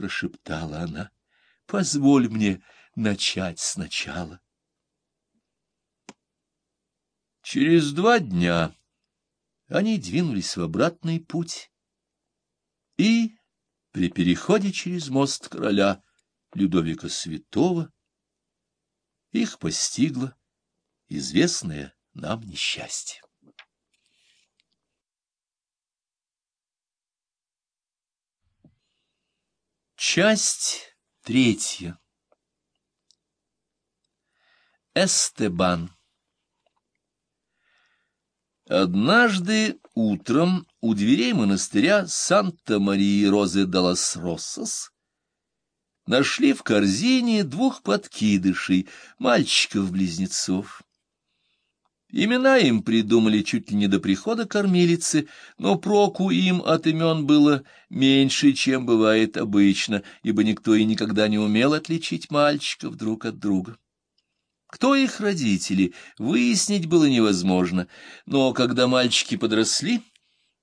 прошептала она, — позволь мне начать сначала. Через два дня они двинулись в обратный путь, и при переходе через мост короля Людовика Святого их постигло известное нам несчастье. Часть третья. Эстебан. Однажды утром у дверей монастыря Санта-Марии-Розы-де-Лас-Россос нашли в корзине двух подкидышей, мальчиков-близнецов. Имена им придумали чуть ли не до прихода кормилицы, но проку им от имен было меньше, чем бывает обычно, ибо никто и никогда не умел отличить мальчиков друг от друга. Кто их родители, выяснить было невозможно, но когда мальчики подросли,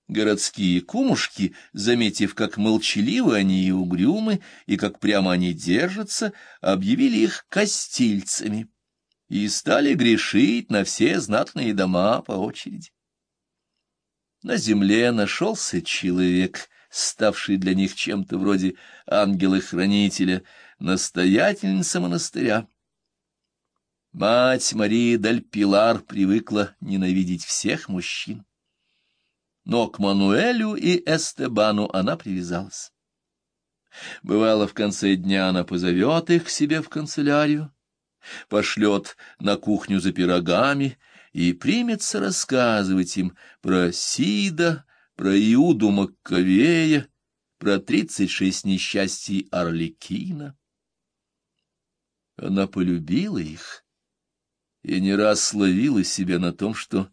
городские кумушки, заметив, как молчаливы они и угрюмы, и как прямо они держатся, объявили их костильцами и стали грешить на все знатные дома по очереди. На земле нашелся человек, ставший для них чем-то вроде ангела-хранителя, настоятельница монастыря. Мать Марии Даль Пилар привыкла ненавидеть всех мужчин. Но к Мануэлю и Эстебану она привязалась. Бывало, в конце дня она позовет их к себе в канцелярию, пошлет на кухню за пирогами и примется рассказывать им про Сида, про Иуду Маккавея, про тридцать шесть несчастий Орликина. Она полюбила их и не раз ловила себя на том, что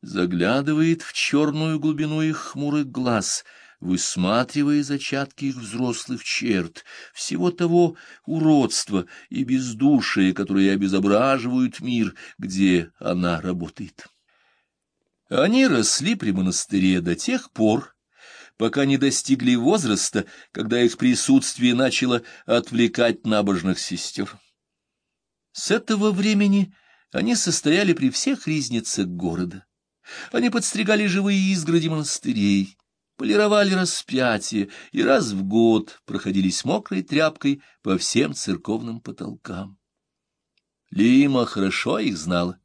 заглядывает в черную глубину их хмурых глаз — высматривая зачатки их взрослых черт, всего того уродства и бездушия, которые обезображивают мир, где она работает. Они росли при монастыре до тех пор, пока не достигли возраста, когда их присутствие начало отвлекать набожных сестер. С этого времени они состояли при всех ризницах города. Они подстригали живые изгороди монастырей, полировали распятие и раз в год проходились мокрой тряпкой по всем церковным потолкам. Лима хорошо их знала.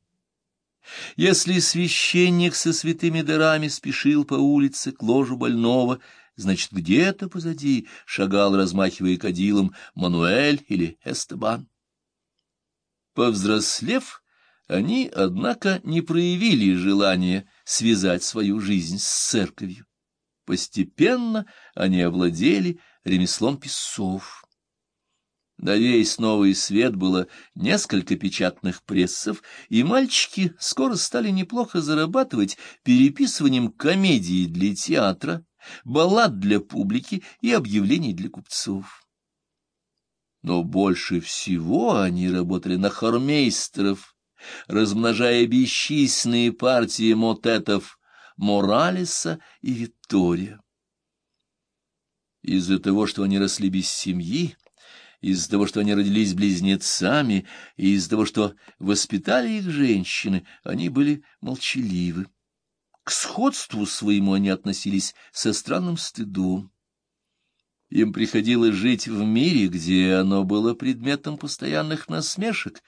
Если священник со святыми дарами спешил по улице к ложу больного, значит, где-то позади шагал, размахивая кадилом, Мануэль или Эстебан. Повзрослев, они, однако, не проявили желания связать свою жизнь с церковью. Постепенно они овладели ремеслом писцов. На весь новый свет было несколько печатных прессов, и мальчики скоро стали неплохо зарабатывать переписыванием комедий для театра, баллад для публики и объявлений для купцов. Но больше всего они работали на хормейстеров, размножая бесчисленные партии мотетов Моралеса и Виктория. Из-за того, что они росли без семьи, из-за того, что они родились близнецами, и из-за того, что воспитали их женщины, они были молчаливы. К сходству своему они относились со странным стыдом. Им приходилось жить в мире, где оно было предметом постоянных насмешек